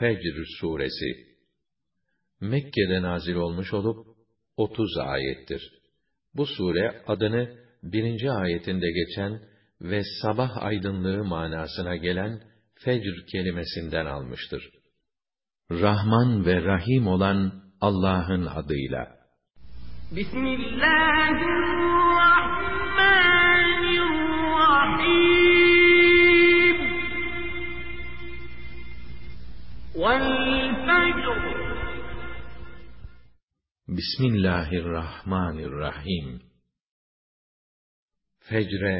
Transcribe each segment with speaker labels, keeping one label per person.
Speaker 1: Fecr suresi Mekke'de nazil olmuş olup 30 ayettir. Bu sure adını birinci ayetinde geçen ve sabah aydınlığı manasına gelen fecr kelimesinden almıştır. Rahman ve Rahim olan Allah'ın adıyla.
Speaker 2: Bismillahirrahmanirrahim.
Speaker 1: Bismillahirrahmanirrahim. Fecre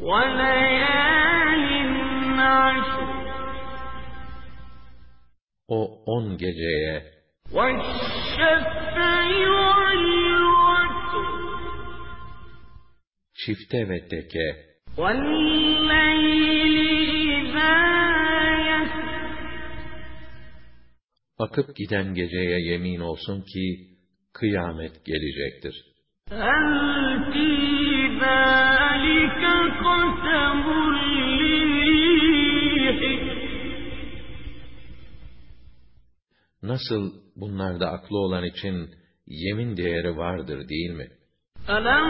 Speaker 2: وليال عشر
Speaker 1: o on geceye
Speaker 2: والشفع والوتر
Speaker 1: çifte ve teke
Speaker 2: والليل إذا
Speaker 1: akıp giden geceye yemin olsun ki kıyamet gelecektir.
Speaker 2: هل في ذلك قسم للريح
Speaker 1: Nasıl bunlarda aklı olan için yemin değeri vardır değil mi?
Speaker 2: ألم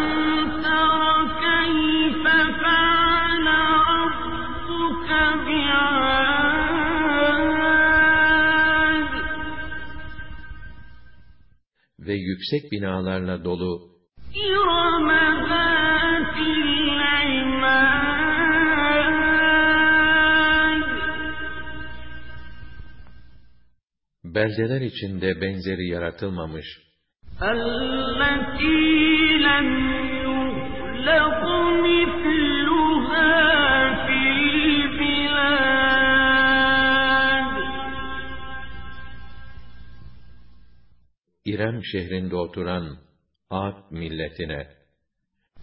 Speaker 2: تر كيف فعل ربك بعاد
Speaker 1: Ve yüksek binalarla dolu
Speaker 2: إرم ذات العماد
Speaker 1: beldeler içinde benzeri yaratılmamış
Speaker 2: التي لم يخلق مثلها
Speaker 1: İrem şehrinde oturan Ad milletine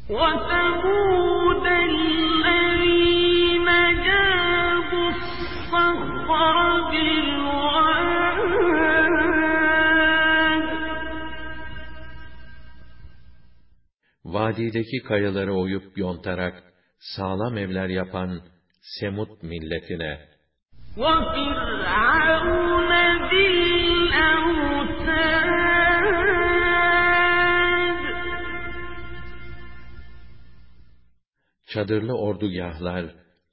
Speaker 2: وثمود الذين جابوا الصخر بالواد
Speaker 1: vadideki kayaları oyup yontarak sağlam evler yapan Semut milletine
Speaker 2: وفرعون
Speaker 1: çadırlı ordugahlar,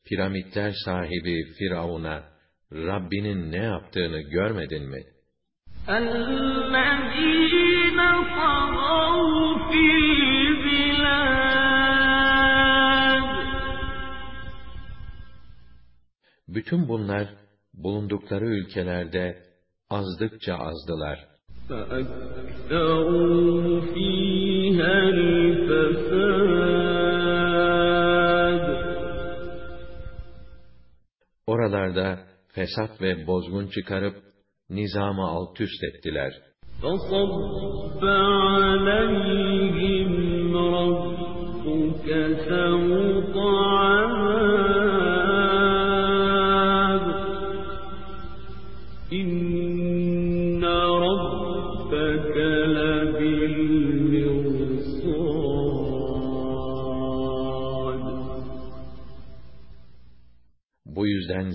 Speaker 1: piramitler sahibi Firavun'a Rabbinin ne yaptığını görmedin mi?
Speaker 2: الذين طغوا في البلاد
Speaker 1: Bütün bunlar bulundukları ülkelerde azdıkça azdılar.
Speaker 2: فأكثروا فيها الفساد
Speaker 1: Oralarda fesat ve bozgun çıkarıp nizamı alt üst ettiler.
Speaker 2: فصب عليهم ربك سوط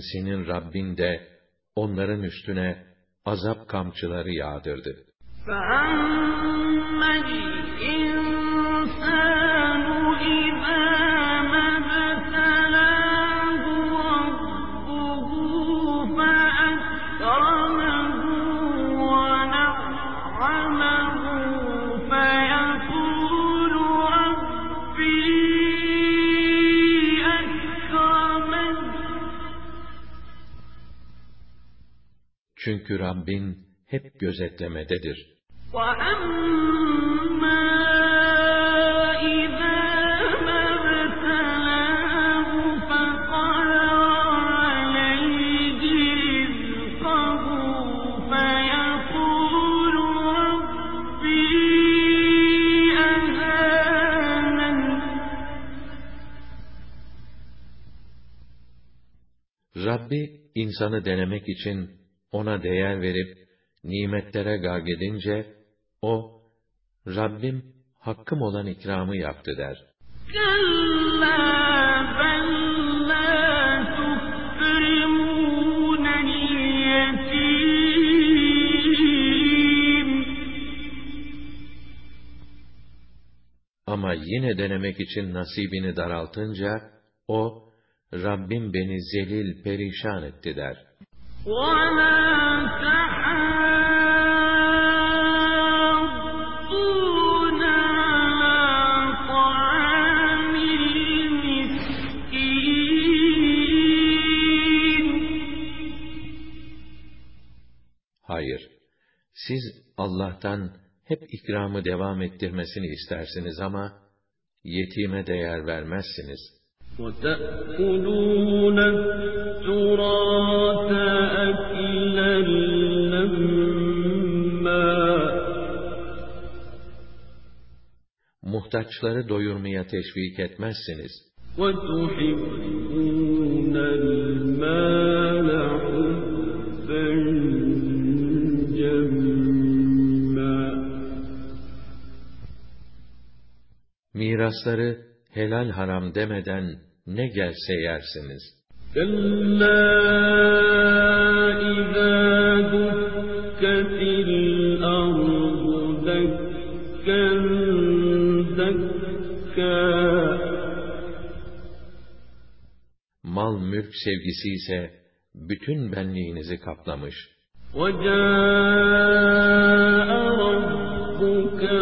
Speaker 1: Bu yüzden senin Rabbin de onların üstüne azap kamçıları yağdırdı.
Speaker 2: فأما
Speaker 1: Çünkü Rabbin hep gözetlemededir. Rabbi insanı denemek için ona değer verip nimetlere gagedince o Rabbim hakkım olan ikramı yaptı der. Ama yine denemek için nasibini daraltınca, o, Rabbim beni zelil perişan etti der. Hayır, siz Allah'tan hep ikramı devam ettirmesini istersiniz ama yetime değer vermezsiniz.''
Speaker 2: وَتَأْكُلُونَ التُّرَاثَ أَكْلًا لَّمًّا
Speaker 1: Muhtaçları doyurmaya teşvik etmezsiniz.
Speaker 2: وَتُحِبُّونَ الْمَالَ حُبًّا جَمًّا
Speaker 1: Mirasları helal haram demeden ne gelse yersiniz.
Speaker 2: كَلَّا إِذَا دُكَّتِ الْأَرْضُ دَكًّا دَكًّا
Speaker 1: Mal mülk sevgisi ise bütün benliğinizi kaplamış.
Speaker 2: وَجَاءَ رَبُّكَ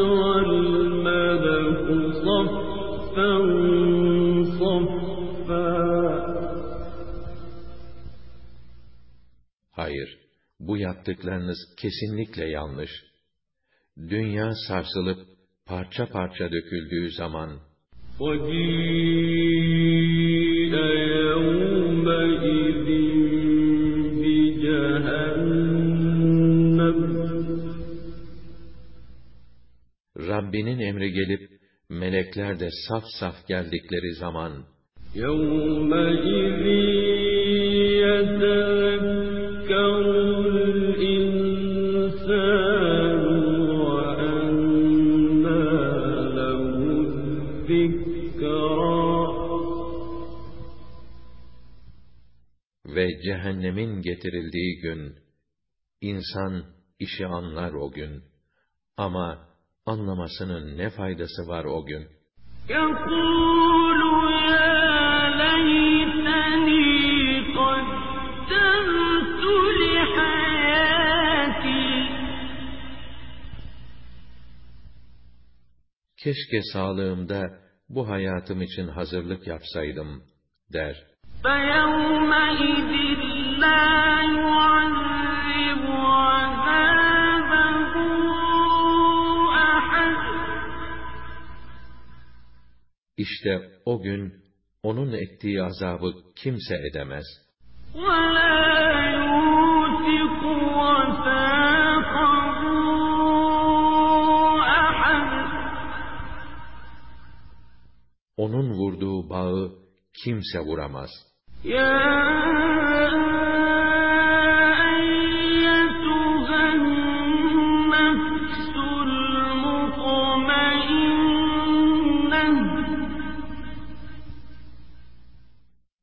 Speaker 1: bu yaptıklarınız kesinlikle yanlış. Dünya sarsılıp parça parça döküldüğü zaman,
Speaker 2: وَجِيءَ يَوْمَئِذٍ بِجَهَنَّمَ
Speaker 1: Rabbinin emri gelip, melekler de saf saf geldikleri zaman,
Speaker 2: يَوْمَئِذٍ يَتَذَكَّرُ الْإِنسَانُ وَأَنَّىٰ لَهُ الذِّكْرَىٰ
Speaker 1: ve cehennemin getirildiği gün, insan işi anlar o gün. Ama anlamasının ne faydası var o gün?
Speaker 2: يَقُولُ
Speaker 1: Keşke sağlığımda bu hayatım için hazırlık yapsaydım, der.
Speaker 2: فَيَوْمَئِذٍ لَّا يُعَذِّبُ عَذَابَهُ أَحَدٌ
Speaker 1: İşte o gün, onun ettiği azabı kimse edemez.
Speaker 2: وَلَا
Speaker 1: kimse vuramaz.
Speaker 2: Ya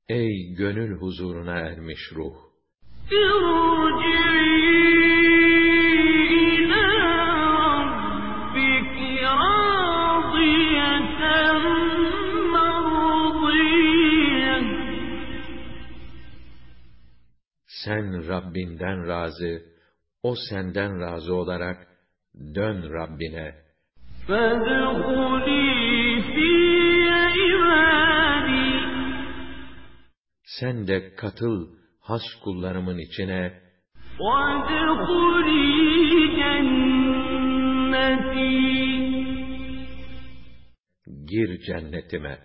Speaker 1: Ey gönül huzuruna ermiş ruh! Rabbinden razı, o senden razı olarak dön Rabbine. Sen de katıl has kullarımın içine. Gir cennetime.